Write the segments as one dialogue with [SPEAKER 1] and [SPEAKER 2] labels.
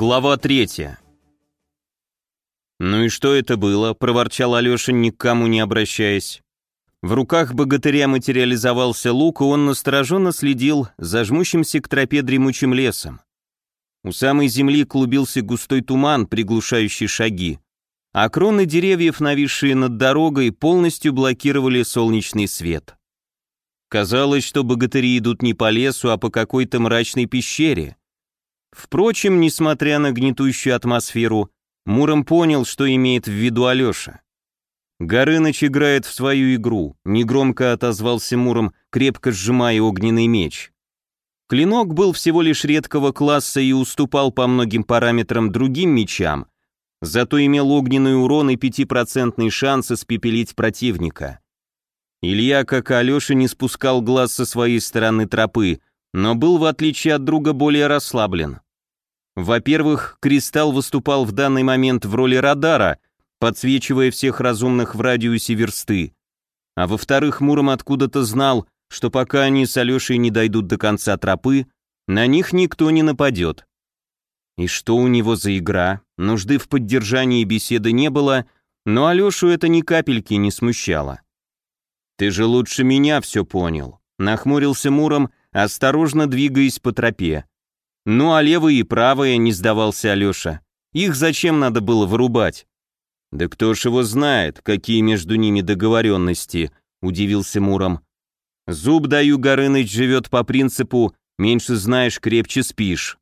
[SPEAKER 1] Глава третья. «Ну и что это было?» — проворчал Алеша, никому не обращаясь. В руках богатыря материализовался лук, и он настороженно следил за жмущимся к тропе дремучим лесом. У самой земли клубился густой туман, приглушающий шаги, а кроны деревьев, нависшие над дорогой, полностью блокировали солнечный свет. Казалось, что богатыри идут не по лесу, а по какой-то мрачной пещере — Впрочем, несмотря на гнетущую атмосферу, Муром понял, что имеет в виду Алеша. Горыныч играет в свою игру, негромко отозвался Муром, крепко сжимая огненный меч. Клинок был всего лишь редкого класса и уступал по многим параметрам другим мечам, зато имел огненный урон и пятипроцентный шанс испепелить противника. Илья, как и Алеша, не спускал глаз со своей стороны тропы, но был, в отличие от друга, более расслаблен. Во-первых, Кристалл выступал в данный момент в роли радара, подсвечивая всех разумных в радиусе версты. А во-вторых, Муром откуда-то знал, что пока они с Алешей не дойдут до конца тропы, на них никто не нападет. И что у него за игра? Нужды в поддержании беседы не было, но Алешу это ни капельки не смущало. «Ты же лучше меня все понял», — нахмурился Муром, осторожно двигаясь по тропе. «Ну а левые и правые», — не сдавался Алеша. «Их зачем надо было вырубать?» «Да кто ж его знает, какие между ними договоренности», — удивился Муром. «Зуб даю, Горыныч живет по принципу «меньше знаешь, крепче спишь».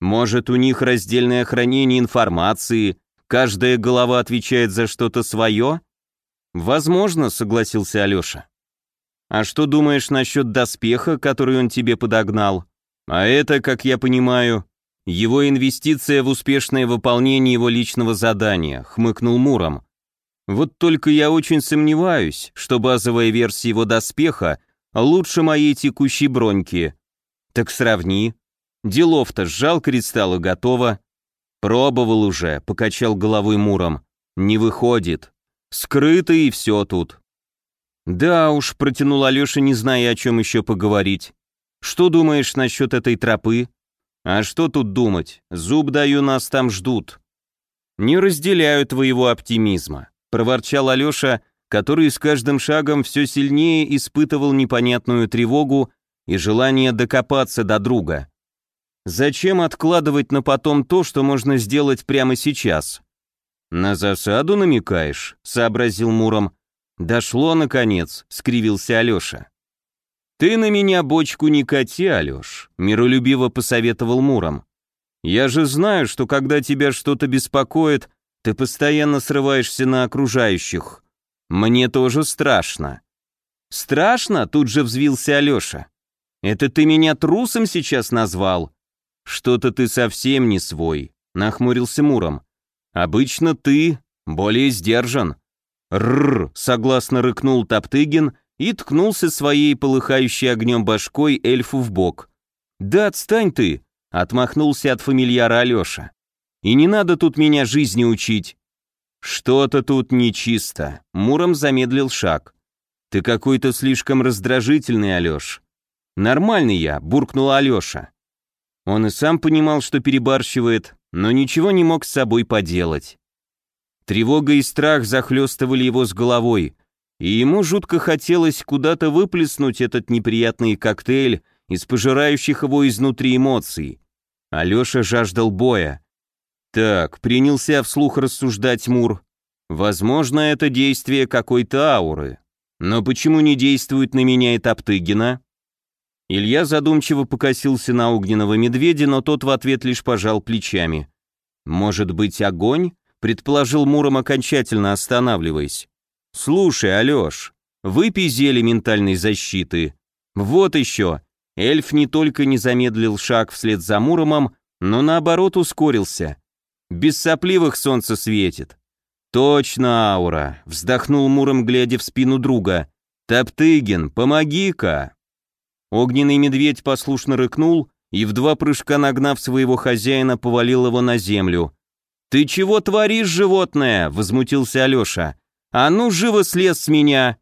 [SPEAKER 1] Может, у них раздельное хранение информации, каждая голова отвечает за что-то свое?» «Возможно», — согласился Алеша. А что думаешь насчет доспеха, который он тебе подогнал? А это, как я понимаю, его инвестиция в успешное выполнение его личного задания, хмыкнул Муром. Вот только я очень сомневаюсь, что базовая версия его доспеха лучше моей текущей броньки. Так сравни. Делов-то сжал кристалл и готово. Пробовал уже, покачал головой Муром. Не выходит. Скрыто и все тут. «Да уж», — протянул Алеша, не зная, о чем еще поговорить. «Что думаешь насчет этой тропы?» «А что тут думать? Зуб даю, нас там ждут». «Не разделяю твоего оптимизма», — проворчал Алеша, который с каждым шагом все сильнее испытывал непонятную тревогу и желание докопаться до друга. «Зачем откладывать на потом то, что можно сделать прямо сейчас?» «На засаду намекаешь?» — сообразил Муром. «Дошло, наконец», — скривился Алеша. «Ты на меня бочку не кати, Алеш», — миролюбиво посоветовал Муром. «Я же знаю, что когда тебя что-то беспокоит, ты постоянно срываешься на окружающих. Мне тоже страшно». «Страшно?» — тут же взвился Алеша. «Это ты меня трусом сейчас назвал?» «Что-то ты совсем не свой», — нахмурился Муром. «Обычно ты более сдержан». «Рррр!» — согласно рыкнул Топтыгин и ткнулся своей полыхающей огнем башкой эльфу в бок. «Да отстань ты!» — отмахнулся от фамильяра Алеша. «И не надо тут меня жизни учить!» «Что-то тут нечисто!» — Муром замедлил шаг. «Ты какой-то слишком раздражительный, Алеш». «Нормальный я», — буркнул Алеша. Он и сам понимал, что перебарщивает, но ничего не мог с собой поделать. Тревога и страх захлестывали его с головой, и ему жутко хотелось куда-то выплеснуть этот неприятный коктейль из пожирающих его изнутри эмоций. Алеша жаждал боя. Так, принялся вслух рассуждать Мур. Возможно, это действие какой-то ауры. Но почему не действует на меня и Топтыгина? Илья задумчиво покосился на огненного медведя, но тот в ответ лишь пожал плечами. Может быть, огонь? Предположил Муром окончательно останавливаясь. «Слушай, Алёш, выпей зелье ментальной защиты. Вот еще». Эльф не только не замедлил шаг вслед за Муромом, но наоборот ускорился. Без сопливых солнце светит. «Точно, Аура!» — вздохнул Муром, глядя в спину друга. «Топтыгин, помоги-ка!» Огненный медведь послушно рыкнул и в два прыжка нагнав своего хозяина повалил его на землю. «Ты чего творишь, животное?» — возмутился Алеша. «А ну, живо слез с меня!»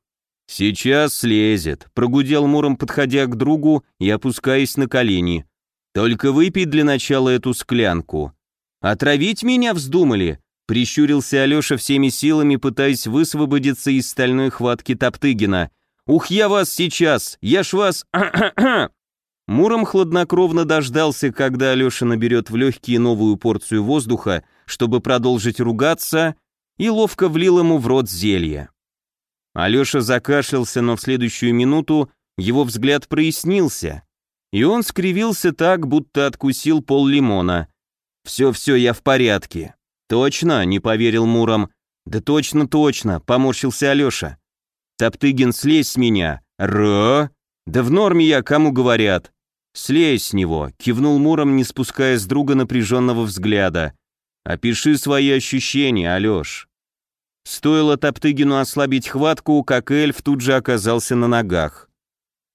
[SPEAKER 1] «Сейчас слезет», — прогудел Муром, подходя к другу и опускаясь на колени. «Только выпей для начала эту склянку. «Отравить меня вздумали?» — прищурился Алеша всеми силами, пытаясь высвободиться из стальной хватки Топтыгина. «Ух, я вас сейчас! Я ж вас...» Муром хладнокровно дождался, когда Алеша наберет в легкие новую порцию воздуха, чтобы продолжить ругаться, и ловко влил ему в рот зелье. Алеша закашлялся, но в следующую минуту его взгляд прояснился, и он скривился так, будто откусил пол лимона. «Все-все, я в порядке». «Точно?» — не поверил Муром. «Да точно, точно», — поморщился Алеша. «Топтыгин, слезь с меня». «Ро?» «Да в норме я, кому говорят». «Слезь с него», — кивнул Муром, не спуская с друга напряженного взгляда. «Опиши свои ощущения, Алеш». Стоило Топтыгину ослабить хватку, как эльф тут же оказался на ногах.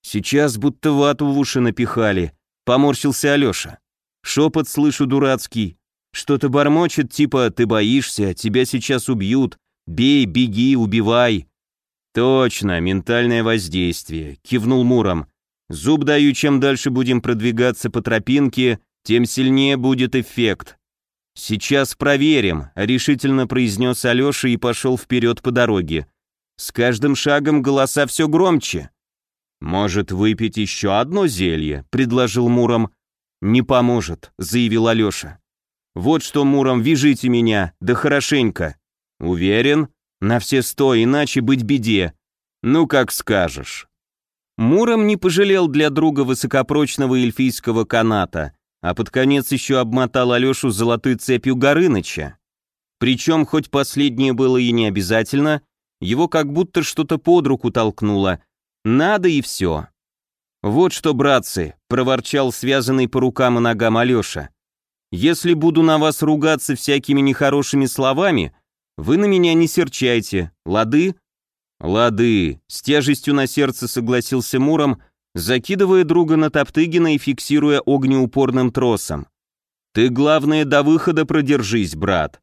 [SPEAKER 1] «Сейчас будто вату в уши напихали», — поморщился Алеша. Шепот слышу дурацкий. Что-то бормочет, типа «ты боишься, тебя сейчас убьют, бей, беги, убивай». «Точно, ментальное воздействие», — кивнул Муром. «Зуб даю, чем дальше будем продвигаться по тропинке, тем сильнее будет эффект». «Сейчас проверим», — решительно произнес Алеша и пошел вперед по дороге. С каждым шагом голоса все громче. «Может, выпить еще одно зелье?» — предложил Муром. «Не поможет», — заявил Алеша. «Вот что, Муром, вяжите меня, да хорошенько». «Уверен?» «На все сто, иначе быть беде». «Ну, как скажешь». Муром не пожалел для друга высокопрочного эльфийского каната, а под конец еще обмотал Алешу золотой цепью Горыныча. Причем, хоть последнее было и не обязательно, его как будто что-то под руку толкнуло. Надо и все. «Вот что, братцы», — проворчал связанный по рукам и ногам Алеша, «если буду на вас ругаться всякими нехорошими словами, вы на меня не серчайте, лады?» «Лады», — с тяжестью на сердце согласился Муром, закидывая друга на Топтыгина и фиксируя огнеупорным тросом. «Ты, главное, до выхода продержись, брат.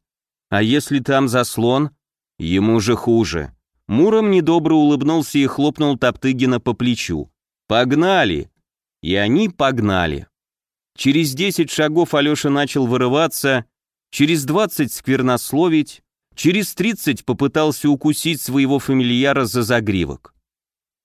[SPEAKER 1] А если там заслон? Ему же хуже». Муром недобро улыбнулся и хлопнул Топтыгина по плечу. «Погнали!» И они погнали. Через десять шагов Алеша начал вырываться, через двадцать сквернословить, через тридцать попытался укусить своего фамильяра за загривок.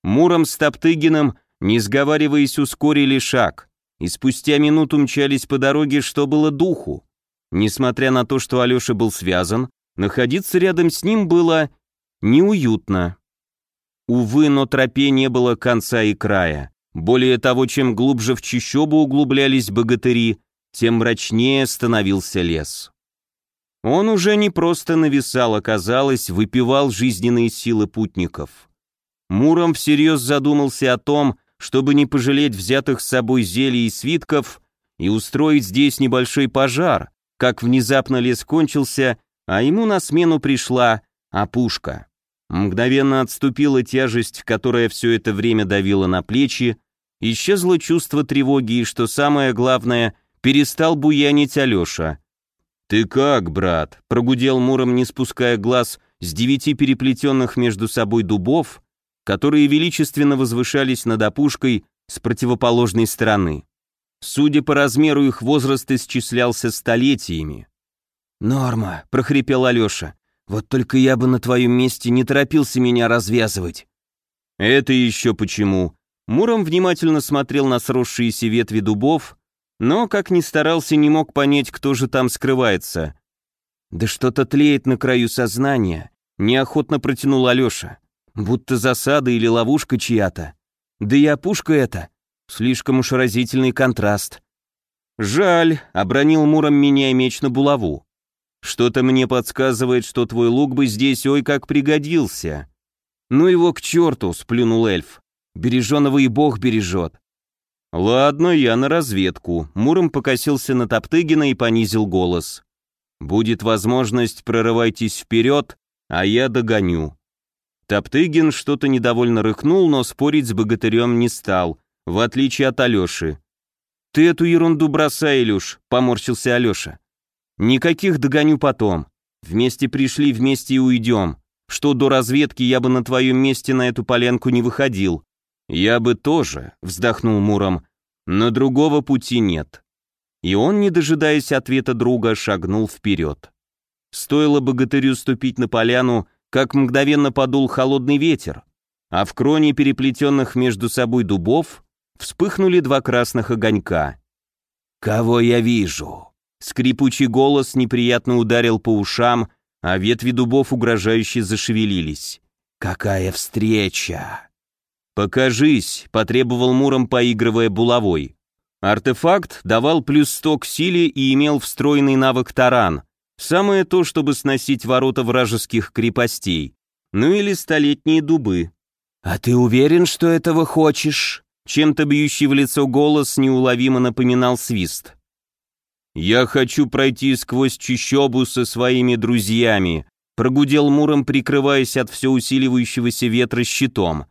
[SPEAKER 1] Муром с Топтыгиным, не сговариваясь, ускорили шаг, и спустя минуту мчались по дороге, что было духу. Несмотря на то, что Алеша был связан, находиться рядом с ним было неуютно. Увы, но тропе не было конца и края. Более того, чем глубже в чащобу углублялись богатыри, тем мрачнее становился лес. Он уже не просто нависал, оказалось, выпивал жизненные силы путников. Муром всерьез задумался о том, чтобы не пожалеть взятых с собой зелий и свитков и устроить здесь небольшой пожар, как внезапно лес кончился, а ему на смену пришла опушка. Мгновенно отступила тяжесть, которая все это время давила на плечи, исчезло чувство тревоги и, что самое главное, перестал буянить Алеша. «Ты как, брат?» — прогудел Муром, не спуская глаз с девяти переплетенных между собой дубов, которые величественно возвышались над опушкой с противоположной стороны. Судя по размеру, их возраст исчислялся столетиями. «Норма», — прохрипел Алеша. Вот только я бы на твоем месте не торопился меня развязывать. Это еще почему? Муром внимательно смотрел на сросшиеся ветви дубов, но, как ни старался, не мог понять, кто же там скрывается. Да что-то тлеет на краю сознания, неохотно протянул Алеша. Будто засада или ловушка чья-то. Да и опушка это. Слишком уж разительный контраст. «Жаль», — обронил Муром, меняя меч на булаву. Что-то мне подсказывает, что твой лук бы здесь ой как пригодился. Ну его к черту, сплюнул эльф. Береженого и бог бережет. Ладно, я на разведку. Муром покосился на Топтыгина и понизил голос. Будет возможность, прорывайтесь вперед, а я догоню. Топтыгин что-то недовольно рыхнул, но спорить с богатырем не стал, в отличие от Алеши. «Ты эту ерунду бросай, Илюш», — поморщился Алеша. Никаких догоню потом. Вместе пришли, вместе и уйдем. Что до разведки, я бы на твоем месте на эту полянку не выходил. Я бы тоже, вздохнул Муром, но другого пути нет. и он, не дожидаясь ответа друга, шагнул вперед. Стоило богатырю ступить на поляну, как мгновенно подул холодный ветер, а в кроне переплетенных между собой дубов вспыхнули два красных огонька. «Кого я вижу?» Скрипучий голос неприятно ударил по ушам, а ветви дубов угрожающе зашевелились. «Какая встреча!» «Покажись», — потребовал Муром, поигрывая булавой. Артефакт давал плюс сто к силе и имел встроенный навык таран. Самое то, чтобы сносить ворота вражеских крепостей. Ну или столетние дубы. «А ты уверен, что этого хочешь?» Чем-то бьющий в лицо голос неуловимо напоминал свист. «Я хочу пройти сквозь чищобу со своими друзьями», прогудел Муром, прикрываясь от все усиливающегося ветра щитом.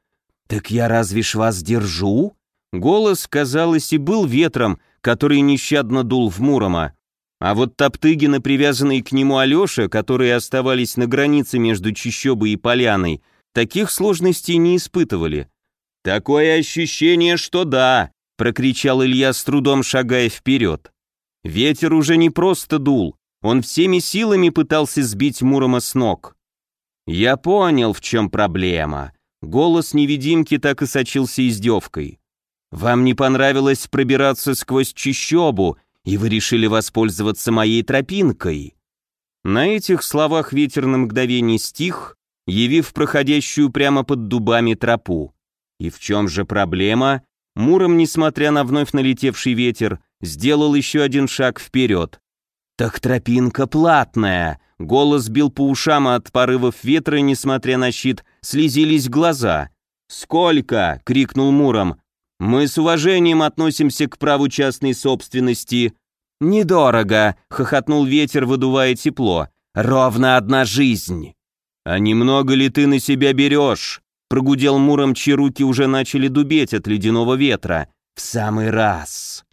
[SPEAKER 1] «Так я разве ж вас держу?» Голос, казалось, и был ветром, который нещадно дул в Мурома. А вот Топтыгина, привязанные к нему Алеша, которые оставались на границе между Чищобой и Поляной, таких сложностей не испытывали. «Такое ощущение, что да!» — прокричал Илья с трудом шагая вперед. Ветер уже не просто дул, он всеми силами пытался сбить Мурома с ног. Я понял, в чем проблема. Голос невидимки так и сочился издевкой. Вам не понравилось пробираться сквозь чищобу, и вы решили воспользоваться моей тропинкой». На этих словах ветер на мгновение стих, явив проходящую прямо под дубами тропу. И в чем же проблема? Муром, несмотря на вновь налетевший ветер, сделал еще один шаг вперед. «Так тропинка платная!» Голос бил по ушам, а от порывов ветра, несмотря на щит, слезились глаза. «Сколько?» — крикнул Муром. Мы с уважением относимся к праву частной собственности. Недорого, хохотнул ветер, выдувая тепло. Ровно одна жизнь. А немного ли ты на себя берешь? Прогудел Муром, чьи руки уже начали дубеть от ледяного ветра. В самый раз.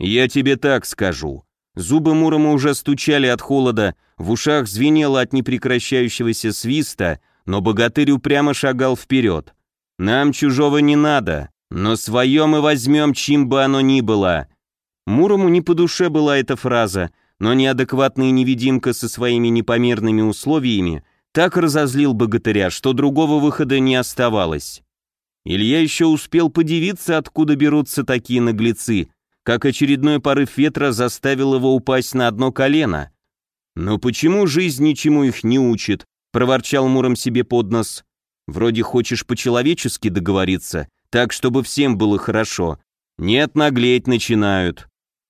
[SPEAKER 1] Я тебе так скажу. Зубы Мурома уже стучали от холода, в ушах звенело от непрекращающегося свиста, но богатырь упрямо шагал вперед. «Нам чужого не надо, но свое мы возьмем, чьим бы оно ни было. Мурому не по душе была эта фраза, но неадекватная невидимка со своими непомерными условиями так разозлил богатыря, что другого выхода не оставалось. Илья еще успел подивиться, откуда берутся такие наглецы, как очередной порыв ветра заставил его упасть на одно колено. «Но почему жизнь ничему их не учит?» — проворчал Муром себе под нос. «Вроде хочешь по-человечески договориться, так, чтобы всем было хорошо. Нет, наглеть начинают.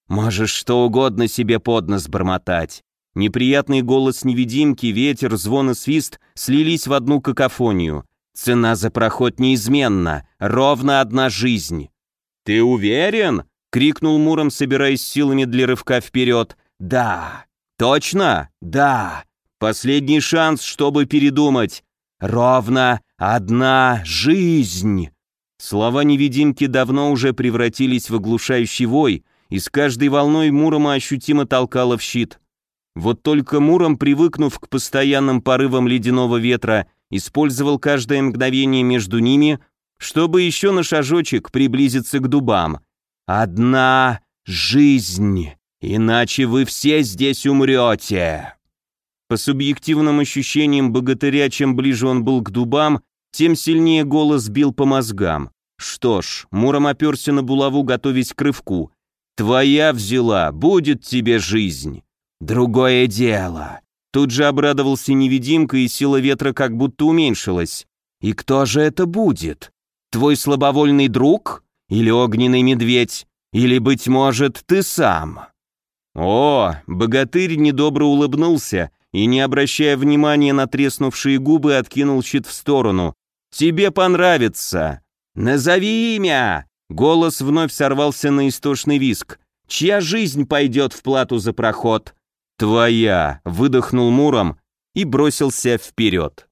[SPEAKER 1] Можешь что угодно себе под нос бормотать. Неприятный голос невидимки, ветер, звон и свист слились в одну какофонию. Цена за проход неизменна, ровно одна жизнь. «Ты уверен?» — крикнул Муром, собираясь силами для рывка вперед. «Да». «Точно?» «Да». «Последний шанс, чтобы передумать. Ровно одна жизнь». Слова невидимки давно уже превратились в оглушающий вой, и с каждой волной Мурома ощутимо толкало в щит. Вот только Муром, привыкнув к постоянным порывам ледяного ветра, использовал каждое мгновение между ними, чтобы еще на шажочек приблизиться к дубам. «Одна жизнь, иначе вы все здесь умрете!» По субъективным ощущениям богатыря, чем ближе он был к дубам, тем сильнее голос бил по мозгам. Что ж, Муром оперся на булаву, готовясь к рывку. «Твоя взяла, будет тебе жизнь!» «Другое дело!» Тут же обрадовался невидимка, и сила ветра как будто уменьшилась. «И кто же это будет? Твой слабовольный друг? Или огненный медведь? Или, быть может, ты сам?» О, богатырь недобро улыбнулся и, не обращая внимания на треснувшие губы, откинул щит в сторону. «Тебе понравится!» «Назови имя!» Голос вновь сорвался на истошный виск. «Чья жизнь пойдет в плату за проход?» «Твоя!» — выдохнул Муром и бросился вперед.